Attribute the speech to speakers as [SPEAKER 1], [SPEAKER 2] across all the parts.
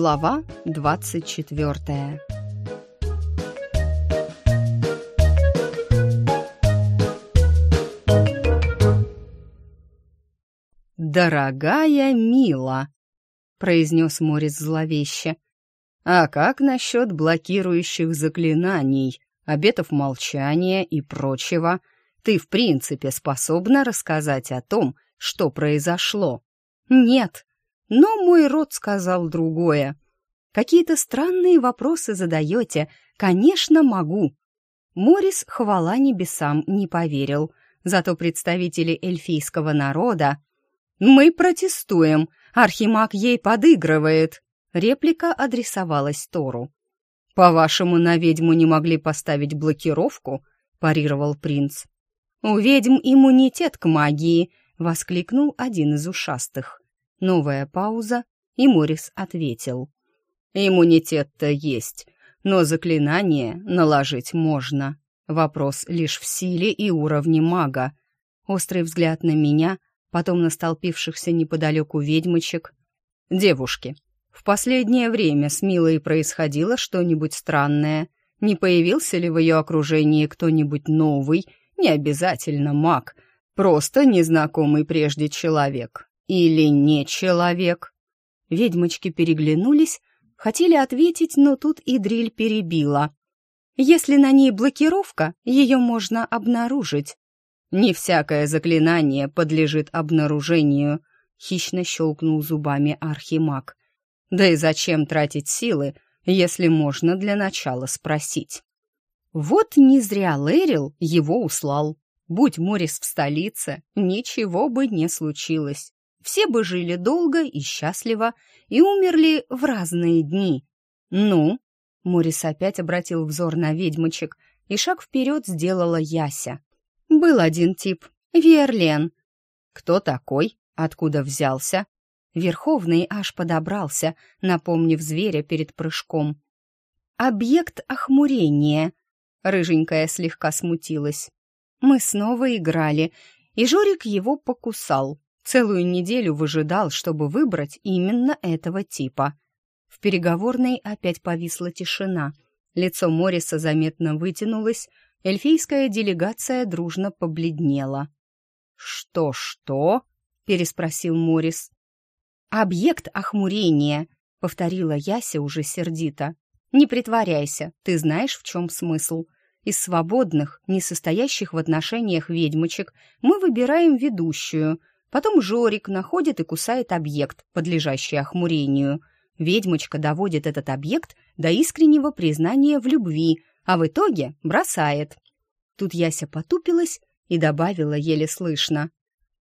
[SPEAKER 1] Глава двадцать четвертая «Дорогая Мила», — произнес Морис зловеще, — «а как насчет блокирующих заклинаний, обетов молчания и прочего? Ты, в принципе, способна рассказать о том, что произошло?» «Нет», но мой род сказал другое. Какие-то странные вопросы задаете. Конечно, могу. Морис, хвала небесам, не поверил. Зато представители эльфийского народа... «Мы протестуем. Архимаг ей подыгрывает». Реплика адресовалась Тору. «По-вашему, на ведьму не могли поставить блокировку?» — парировал принц. «У ведьм иммунитет к магии», — воскликнул один из ушастых. Новая пауза, и Морис ответил. «Иммунитет-то есть, но заклинание наложить можно. Вопрос лишь в силе и уровне мага. Острый взгляд на меня, потом на столпившихся неподалеку ведьмочек. Девушки, в последнее время с Милой происходило что-нибудь странное. Не появился ли в ее окружении кто-нибудь новый, не обязательно маг, просто незнакомый прежде человек, или не человек?» Ведьмочки переглянулись, хотели ответить, но тут Идриль перебила. «Если на ней блокировка, ее можно обнаружить». «Не всякое заклинание подлежит обнаружению», — хищно щелкнул зубами Архимаг. «Да и зачем тратить силы, если можно для начала спросить?» Вот не зря Лэрил его услал. Будь Морис в столице, ничего бы не случилось. Все бы жили долго и счастливо и умерли в разные дни. Ну, Морис опять обратил взор на ведьмочек, и шаг вперед сделала Яся. Был один тип — Верлен. Кто такой? Откуда взялся? Верховный аж подобрался, напомнив зверя перед прыжком. «Объект охмурения», — рыженькая слегка смутилась. «Мы снова играли, и Жорик его покусал. Целую неделю выжидал, чтобы выбрать именно этого типа. В переговорной опять повисла тишина. Лицо Мориса заметно вытянулось, эльфийская делегация дружно побледнела. «Что-что?» — переспросил Морис. «Объект охмурения», — повторила Яся уже сердито. «Не притворяйся, ты знаешь, в чем смысл. Из свободных, не состоящих в отношениях ведьмочек мы выбираем ведущую, Потом Жорик находит и кусает объект, подлежащий охмурению. Ведьмочка доводит этот объект до искреннего признания в любви, а в итоге бросает. Тут Яся потупилась и добавила еле слышно.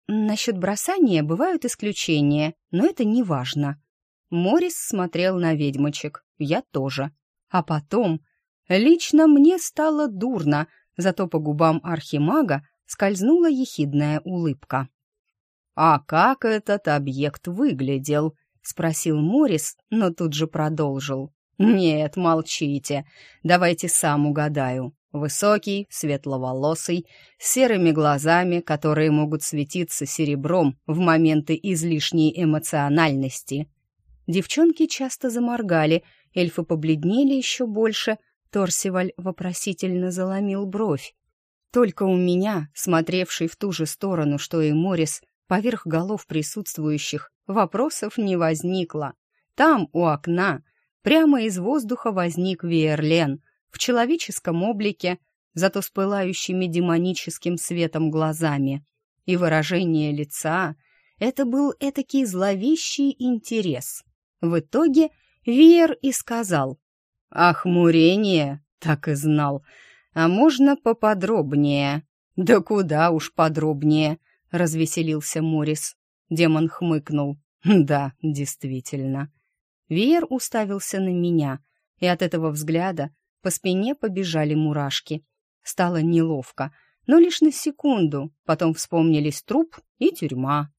[SPEAKER 1] Насчет бросания бывают исключения, но это не важно. Морис смотрел на ведьмочек, я тоже. А потом... Лично мне стало дурно, зато по губам архимага скользнула ехидная улыбка. «А как этот объект выглядел?» — спросил Морис, но тут же продолжил. «Нет, молчите. Давайте сам угадаю. Высокий, светловолосый, с серыми глазами, которые могут светиться серебром в моменты излишней эмоциональности». Девчонки часто заморгали, эльфы побледнели еще больше. Торсиваль вопросительно заломил бровь. Только у меня, смотревший в ту же сторону, что и Морис, Поверх голов присутствующих вопросов не возникло. Там, у окна, прямо из воздуха возник Виерлен в человеческом облике, зато с пылающими демоническим светом глазами. И выражение лица — это был этакий зловещий интерес. В итоге Виер и сказал «Охмурение, так и знал. А можно поподробнее?» «Да куда уж подробнее», — развеселился Морис. Демон хмыкнул. «Да, действительно». Веер уставился на меня, и от этого взгляда по спине побежали мурашки. Стало неловко, но лишь на секунду, потом вспомнились труп и тюрьма.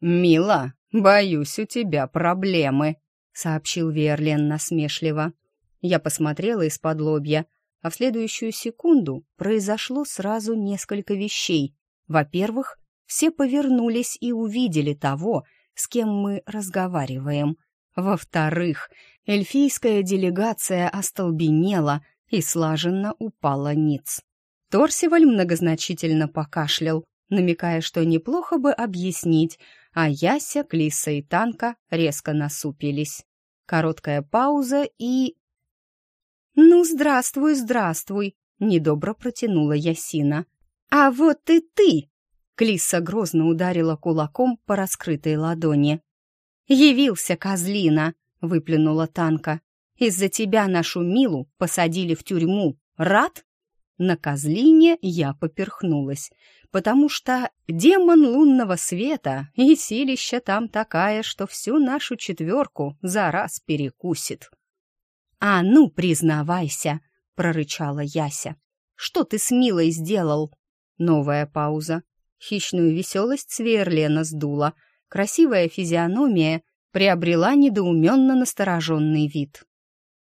[SPEAKER 1] «Мила, боюсь, у тебя проблемы», — сообщил Верлен насмешливо. Я посмотрела из-под лобья, а в следующую секунду произошло сразу несколько вещей, во-первых, все повернулись и увидели того, с кем мы разговариваем. Во-вторых, эльфийская делегация остолбенела и слаженно упала ниц. Торсиваль многозначительно покашлял, намекая, что неплохо бы объяснить, а Яся, Клиса и Танка резко насупились. Короткая пауза и... «Ну, здравствуй, здравствуй!» — недобро протянула Ясина. «А вот и ты!» Клиса грозно ударила кулаком по раскрытой ладони. «Явился, козлина!» — выплюнула Танка. «Из-за тебя нашу Милу посадили в тюрьму. Рад?» На козлине я поперхнулась, потому что демон лунного света и силища там такая, что всю нашу четверку за раз перекусит. «А ну, признавайся!» — прорычала Яся. «Что ты с Милой сделал?» Новая пауза. Хищную веселость Сверлена сдула. Красивая физиономия приобрела недоуменно настороженный вид.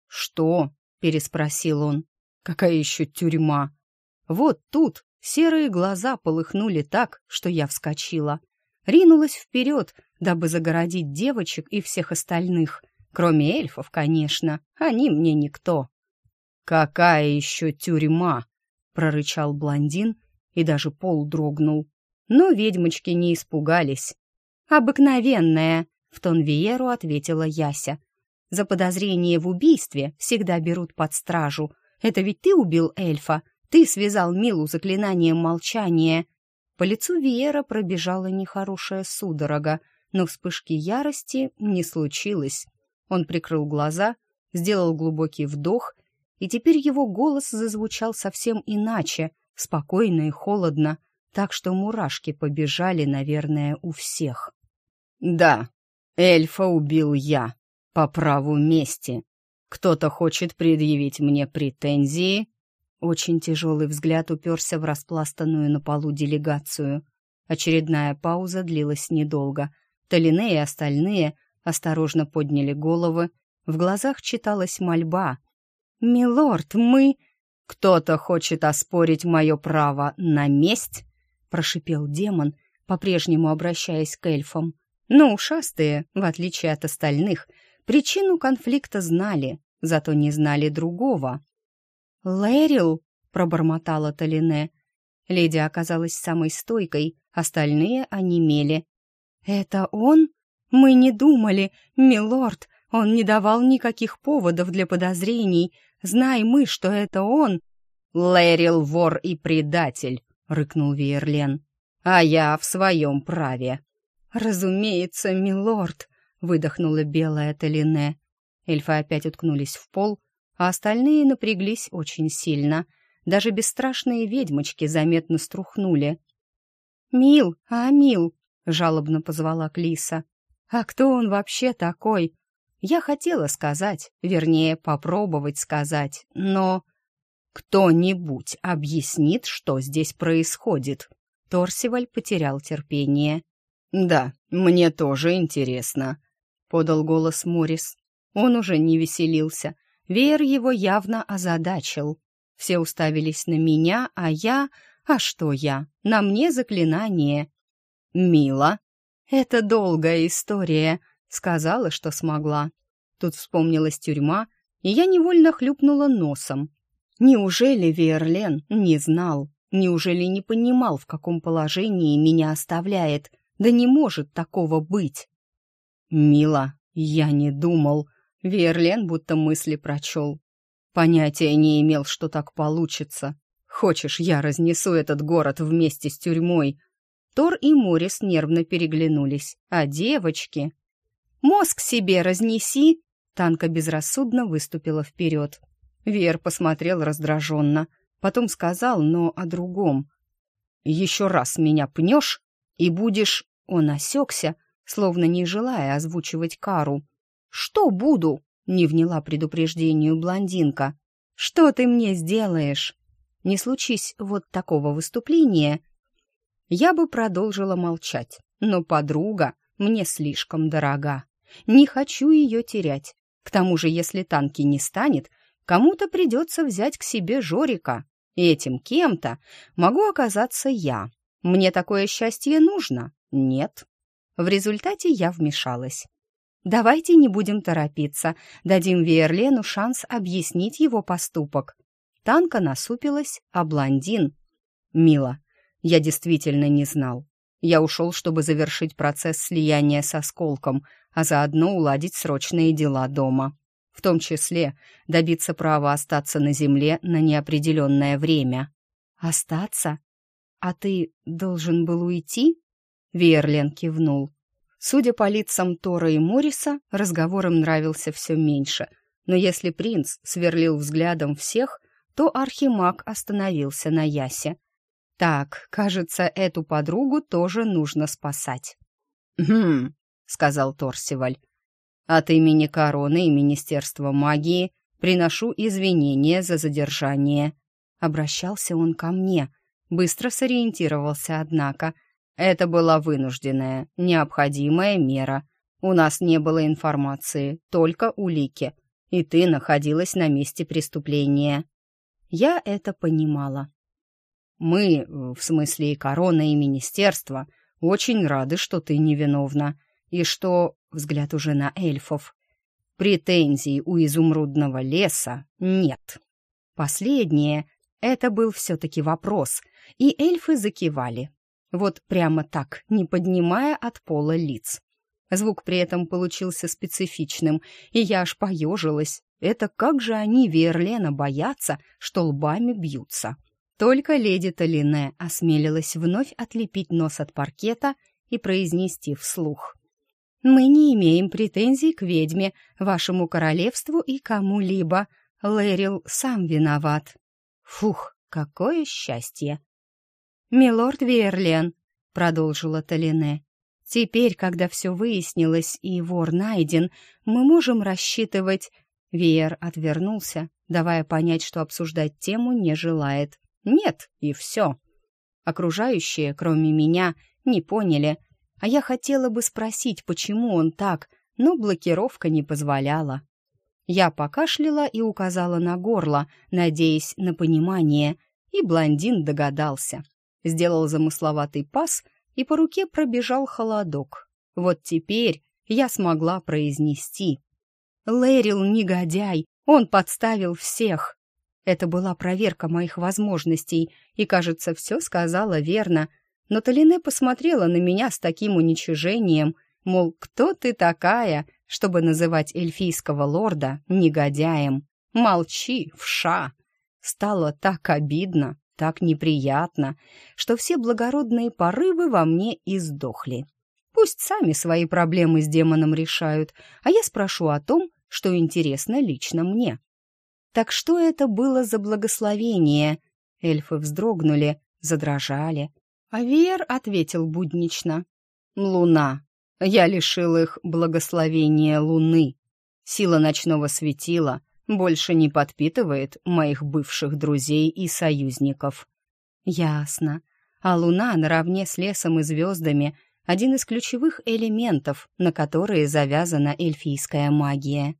[SPEAKER 1] «Что?» — переспросил он. «Какая еще тюрьма?» Вот тут серые глаза полыхнули так, что я вскочила. Ринулась вперед, дабы загородить девочек и всех остальных — Кроме эльфов, конечно, они мне никто. «Какая еще тюрьма?» — прорычал блондин, и даже пол дрогнул. Но ведьмочки не испугались. «Обыкновенная», — в тон Виеру ответила Яся. «За подозрение в убийстве всегда берут под стражу. Это ведь ты убил эльфа, ты связал Милу заклинанием молчания». По лицу Виера пробежала нехорошая судорога, но вспышки ярости не случилось. Он прикрыл глаза, сделал глубокий вдох, и теперь его голос зазвучал совсем иначе, спокойно и холодно, так что мурашки побежали, наверное, у всех. «Да, эльфа убил я, по праву мести. Кто-то хочет предъявить мне претензии?» Очень тяжелый взгляд уперся в распластанную на полу делегацию. Очередная пауза длилась недолго. Толине и остальные осторожно подняли головы, в глазах читалась мольба. «Милорд, мы...» «Кто-то хочет оспорить мое право на месть?» — прошипел демон, по-прежнему обращаясь к эльфам. Но ушастые, в отличие от остальных, причину конфликта знали, зато не знали другого. «Лэрил!» — пробормотала Толине. Леди оказалась самой стойкой, остальные онемели. «Это он?» Мы не думали, милорд, он не давал никаких поводов для подозрений. Знай мы, что это он. Лэрил вор и предатель, рыкнул Виерлен. А я в своем праве. Разумеется, милорд, выдохнула белая Талине. Эльфы опять уткнулись в пол, а остальные напряглись очень сильно. Даже бесстрашные ведьмочки заметно струхнули. «Мил, а Мил!» — жалобно позвала Клиса. А кто он вообще такой? Я хотела сказать, вернее, попробовать сказать, но... Кто-нибудь объяснит, что здесь происходит? Торсиваль потерял терпение. «Да, мне тоже интересно», — подал голос Морис. Он уже не веселился. Веер его явно озадачил. Все уставились на меня, а я... А что я? На мне заклинание. «Мила», «Это долгая история», — сказала, что смогла. Тут вспомнилась тюрьма, и я невольно хлюпнула носом. Неужели Верлен не знал? Неужели не понимал, в каком положении меня оставляет? Да не может такого быть. «Мила, я не думал». Верлен будто мысли прочел. Понятия не имел, что так получится. Хочешь, я разнесу этот город вместе с тюрьмой, Тор и Морис нервно переглянулись. А девочки... «Мозг себе разнеси!» Танка безрассудно выступила вперед. Вер посмотрел раздраженно, потом сказал, но о другом. «Еще раз меня пнешь, и будешь...» Он осекся, словно не желая озвучивать кару. «Что буду?» — не вняла предупреждению блондинка. «Что ты мне сделаешь?» Не случись вот такого выступления, я бы продолжила молчать, но подруга мне слишком дорога. Не хочу ее терять. К тому же, если танки не станет, кому-то придется взять к себе Жорика. И этим кем-то могу оказаться я. Мне такое счастье нужно? Нет. В результате я вмешалась. Давайте не будем торопиться, дадим Виерлену шанс объяснить его поступок. Танка насупилась, а блондин... Мила, я действительно не знал. Я ушел, чтобы завершить процесс слияния с осколком, а заодно уладить срочные дела дома. В том числе добиться права остаться на земле на неопределенное время. «Остаться? А ты должен был уйти?» Верлен кивнул. Судя по лицам Тора и Мориса, разговор им нравился все меньше. Но если принц сверлил взглядом всех, то архимаг остановился на Ясе. «Так, кажется, эту подругу тоже нужно спасать».
[SPEAKER 2] «Хм», — сказал Торсиваль. «От имени короны и Министерства магии приношу извинения за задержание».
[SPEAKER 1] Обращался он ко мне. Быстро сориентировался, однако.
[SPEAKER 2] Это была вынужденная, необходимая мера. У нас не было информации, только улики. И ты находилась на месте преступления.
[SPEAKER 1] Я это понимала.
[SPEAKER 2] Мы, в смысле и корона, и министерство, очень рады, что ты невиновна. И что, взгляд уже на эльфов, претензий у изумрудного леса нет.
[SPEAKER 1] Последнее — это был все-таки вопрос, и эльфы закивали. Вот прямо так, не поднимая от пола лиц. Звук при этом получился специфичным, и я аж поежилась. Это как же они, Верлена, боятся, что лбами бьются. Только леди Толине осмелилась вновь отлепить нос от паркета и произнести вслух. «Мы не имеем претензий к ведьме, вашему королевству и кому-либо. Лэрил сам виноват». Фух, какое счастье! «Милорд Верлен», — продолжила Толине, — «теперь, когда все выяснилось и вор найден, мы можем рассчитывать...» Веер отвернулся, давая понять, что обсуждать тему не желает. «Нет, и все». Окружающие, кроме меня, не поняли, а я хотела бы спросить, почему он так, но блокировка не позволяла. Я покашляла и указала на горло, надеясь на понимание, и блондин догадался сделал замысловатый пас, и по руке пробежал холодок. Вот теперь я смогла произнести. «Лэрил негодяй, он подставил всех!» Это была проверка моих возможностей, и, кажется, все сказала верно. Но Толине посмотрела на меня с таким уничижением, мол, кто ты такая, чтобы называть эльфийского лорда негодяем? Молчи, вша! Стало так обидно так неприятно, что все благородные порывы во мне издохли. Пусть сами свои проблемы с демоном решают, а я спрошу о том, что интересно лично мне. Так что это было за благословение? Эльфы вздрогнули, задрожали. А Вер ответил буднично. «Луна. Я лишил их благословения луны. Сила ночного светила — больше не подпитывает моих бывших друзей и союзников. Ясно. А Луна наравне с лесом и звездами — один из ключевых элементов, на которые завязана эльфийская магия.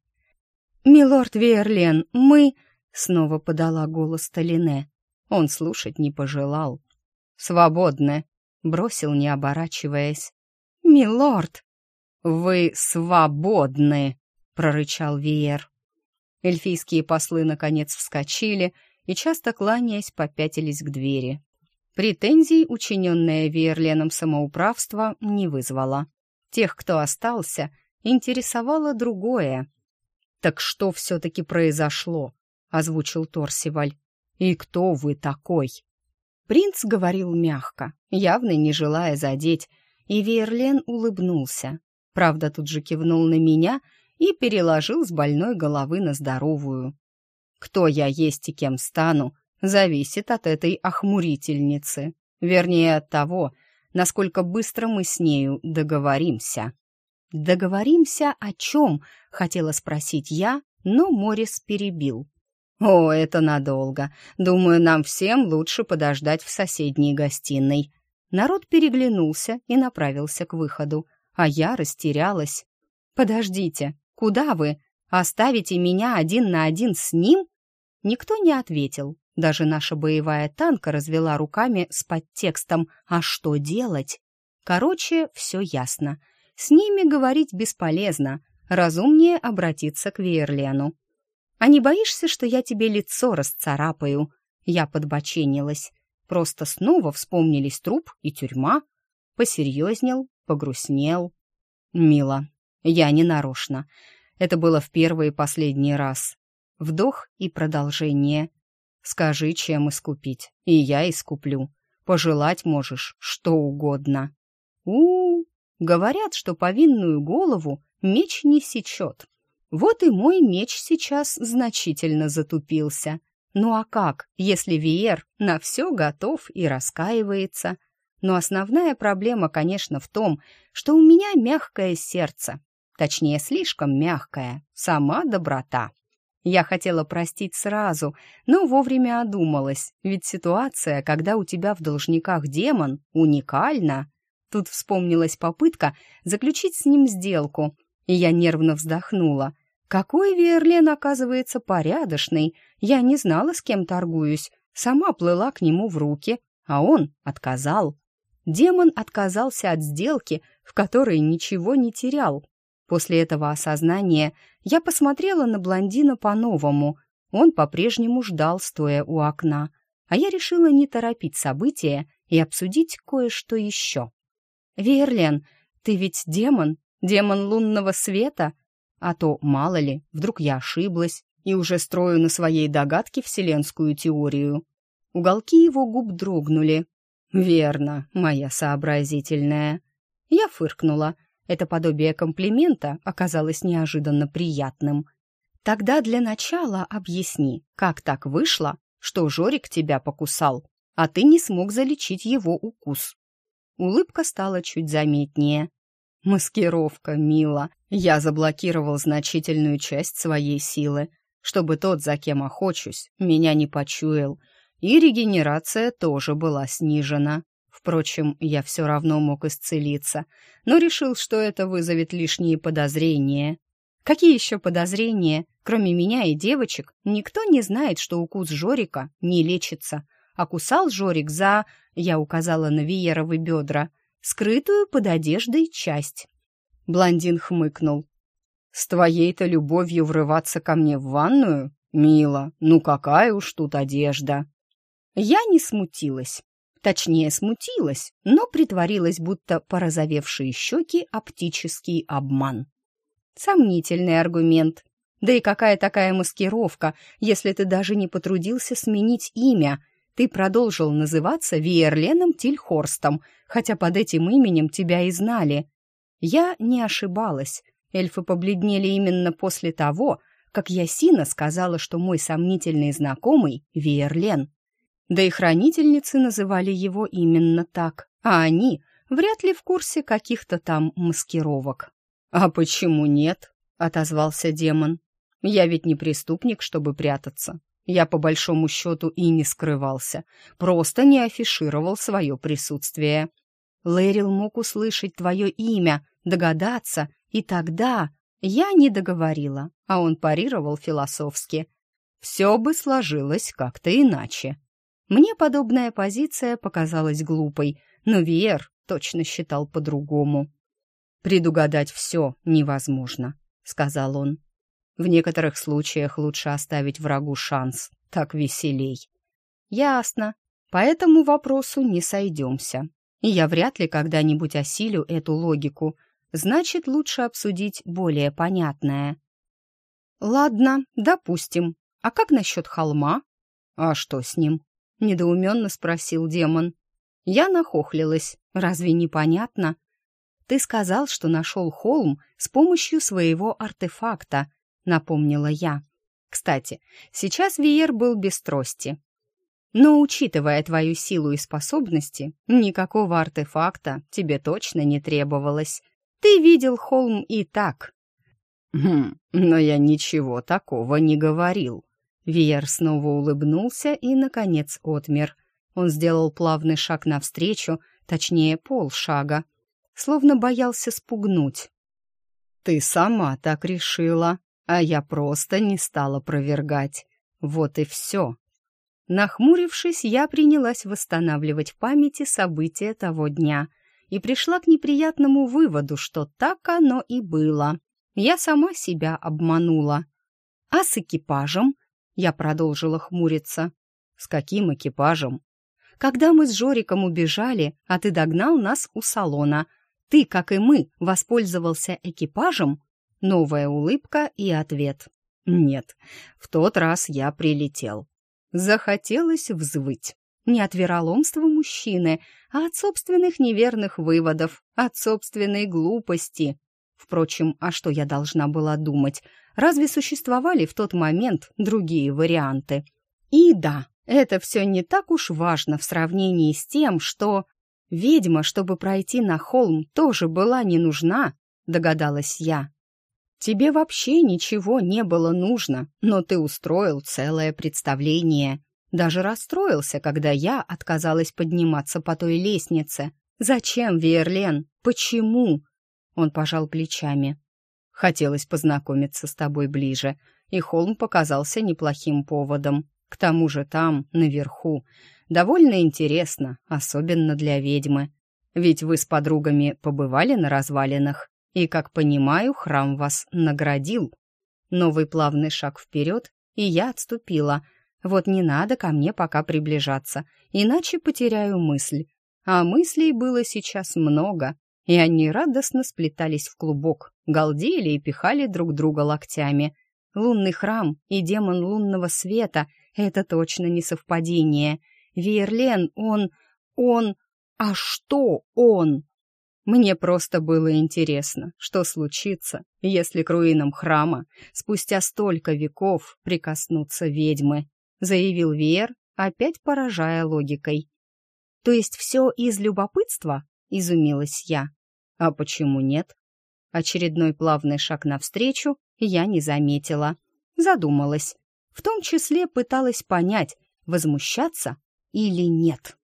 [SPEAKER 1] «Милорд Верлен, мы...» — снова подала голос Толине. Он слушать не пожелал. «Свободны», — бросил, не оборачиваясь. «Милорд!» «Вы свободны!» — прорычал Виер. Эльфийские послы, наконец, вскочили и, часто кланяясь, попятились к двери. Претензий, учиненное Виерленом самоуправство, не вызвало. Тех, кто остался, интересовало другое. «Так что все-таки произошло?» — озвучил Торсиваль. «И кто вы такой?» Принц говорил мягко, явно не желая задеть, и Виерлен улыбнулся. Правда, тут же кивнул на меня — и переложил с больной головы на здоровую. Кто я есть и кем стану, зависит от этой охмурительницы, вернее от того, насколько быстро мы с нею договоримся. «Договоримся о чем?» — хотела спросить я, но Морис перебил. «О, это надолго. Думаю, нам всем лучше подождать в соседней гостиной». Народ переглянулся и направился к выходу, а я растерялась. «Подождите, Куда вы? Оставите меня один на один с ним?» Никто не ответил. Даже наша боевая танка развела руками с подтекстом «А что делать?». Короче, все ясно. С ними говорить бесполезно.
[SPEAKER 2] разумнее обратиться к Вейерлену. «А не боишься, что я тебе лицо расцарапаю?» Я подбоченилась. Просто снова вспомнились труп и тюрьма. Посерьезнел, погрустнел. «Мила, я не нарочно. Это было в первый и последний раз. Вдох и продолжение. Скажи, чем искупить, и я искуплю. Пожелать можешь что угодно. у, -у, -у Говорят, что повинную голову меч не сечет. Вот и мой меч сейчас значительно затупился. Ну а как, если Виер на все готов и раскаивается? Но основная проблема, конечно, в том, что у меня мягкое сердце. Точнее, слишком мягкое. Сама доброта. Я хотела простить сразу, но вовремя одумалась, ведь ситуация, когда у тебя в должниках демон, уникальна. Тут вспомнилась попытка заключить с ним сделку, и я нервно вздохнула. Какой Верлен, оказывается, порядочный. Я не знала, с кем торгуюсь. Сама плыла к нему в руки, а он отказал. Демон отказался от сделки, в которой ничего не терял, После этого осознания я посмотрела на блондина по-новому. Он по-прежнему ждал, стоя у окна. А я решила не торопить события и обсудить кое-что еще. «Верлен, ты ведь демон? Демон лунного света? А то, мало ли, вдруг я ошиблась и уже строю на своей догадке вселенскую теорию». Уголки его губ дрогнули. «Верно, моя сообразительная». Я фыркнула, это подобие комплимента оказалось неожиданно приятным. Тогда для начала объясни, как так вышло, что Жорик тебя покусал, а ты не смог залечить его укус. Улыбка стала чуть заметнее. Маскировка, мила. Я заблокировал значительную часть своей силы, чтобы тот, за кем охочусь, меня не почуял, и регенерация тоже была снижена. Впрочем, я все равно мог исцелиться, но решил, что это вызовет лишние подозрения. Какие еще подозрения? Кроме меня и девочек, никто не знает, что укус Жорика не лечится. А кусал Жорик за, я указала на Виеровы бедра, скрытую под одеждой часть. Блондин хмыкнул. «С твоей-то любовью врываться ко мне в ванную? Мила, ну какая уж тут одежда!» Я не смутилась. Точнее, смутилась, но притворилась, будто порозовевшие щеки — оптический обман. Сомнительный аргумент. Да и какая такая маскировка, если ты даже не потрудился сменить имя? Ты продолжил называться Виерленом Тильхорстом, хотя под этим именем тебя и знали. Я не ошибалась. Эльфы побледнели именно после того, как Ясина сказала, что мой сомнительный знакомый — Виерлен. Да и хранительницы называли его именно так, а они вряд ли в курсе каких-то там маскировок. «А почему нет?» — отозвался демон. «Я ведь не преступник, чтобы прятаться. Я по большому счету и не скрывался, просто не афишировал свое присутствие. Лэрил мог услышать твое имя, догадаться, и тогда я не договорила, а он парировал философски. Все бы сложилось как-то иначе. Мне подобная позиция показалась глупой, но Виер точно считал по-другому. «Предугадать все невозможно», — сказал он. «В некоторых случаях лучше оставить врагу шанс, так веселей». «Ясно. По этому вопросу не сойдемся. И я вряд ли когда-нибудь осилю эту логику. Значит, лучше обсудить более понятное». «Ладно, допустим. А как насчет холма?» «А что с ним?» — недоуменно спросил демон. Я нахохлилась. Разве непонятно? Ты сказал, что нашел холм с помощью своего артефакта, напомнила я. Кстати, сейчас Виер был без трости. Но, учитывая твою силу и способности, никакого артефакта тебе точно не требовалось. Ты видел холм и так. Хм, но я ничего такого не говорил, Виер снова улыбнулся и, наконец, отмер. Он сделал плавный шаг навстречу, точнее, полшага, словно боялся спугнуть. «Ты сама так решила, а я просто не стала провергать. Вот и все». Нахмурившись, я принялась восстанавливать в памяти события того дня и пришла к неприятному выводу, что так оно и было. Я сама себя обманула. А с экипажем? Я продолжила хмуриться. С каким экипажем? Когда мы с Жориком убежали, а ты догнал нас у салона. Ты, как и мы, воспользовался экипажем? Новая улыбка и ответ. Нет, в тот раз я прилетел. Захотелось взвыть. Не от вероломства мужчины, а от собственных неверных выводов, от собственной глупости. Впрочем, а что я должна была думать? Разве существовали в тот момент другие варианты? И да, это все не так уж важно в сравнении с тем, что... Ведьма, чтобы пройти на холм, тоже была не нужна, догадалась я. Тебе вообще ничего не было нужно, но ты устроил целое представление. Даже расстроился, когда я отказалась подниматься по той лестнице. Зачем, Верлен? Почему? Он пожал плечами. Хотелось познакомиться с тобой ближе, и холм показался неплохим поводом. К тому же там, наверху, довольно интересно, особенно для ведьмы. Ведь вы с подругами побывали на развалинах, и, как понимаю, храм вас наградил. Новый плавный шаг вперед, и я отступила. Вот не надо ко мне пока приближаться, иначе потеряю мысль. А мыслей было сейчас много, и они радостно сплетались в клубок, галдели и пихали друг друга локтями. Лунный храм и демон лунного света — это точно не совпадение. Верлен, он... он... А что он? Мне просто было интересно, что случится, если к руинам храма спустя столько веков прикоснутся ведьмы, заявил Вер, опять поражая логикой. То есть все из любопытства? изумилась я. А почему нет? Очередной плавный шаг навстречу я не заметила. Задумалась. В том числе пыталась понять, возмущаться или нет.